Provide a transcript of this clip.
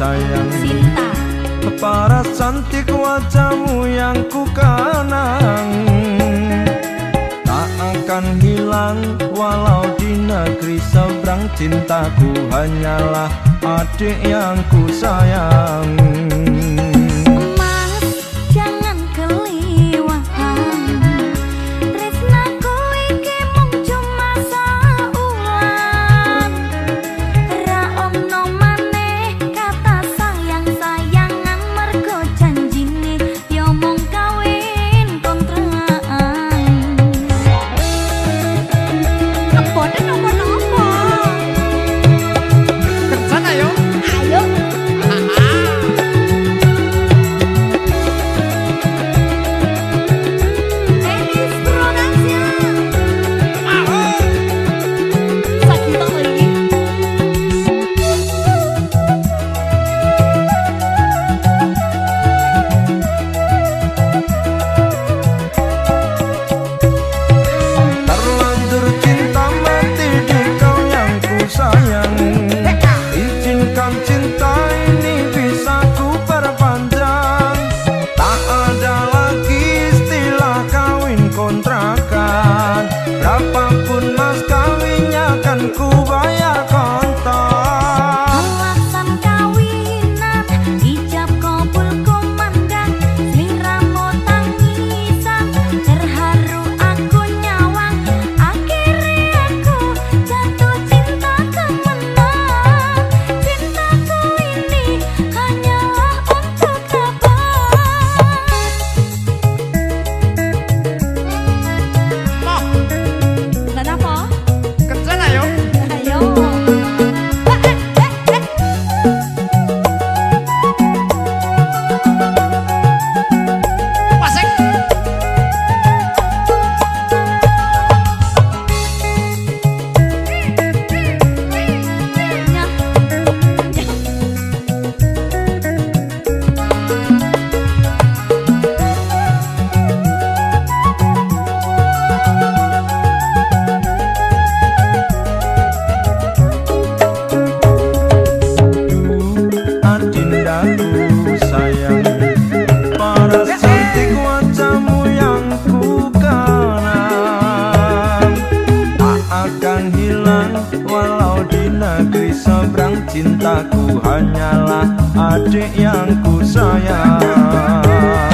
sayang. Cinta Para cantik wajahmu yang ku kenang. Tak akan hilang walau di negeri seberang Cintaku hanyalah adik yang ku sayang cintaku hanyalah adik yang ku sayang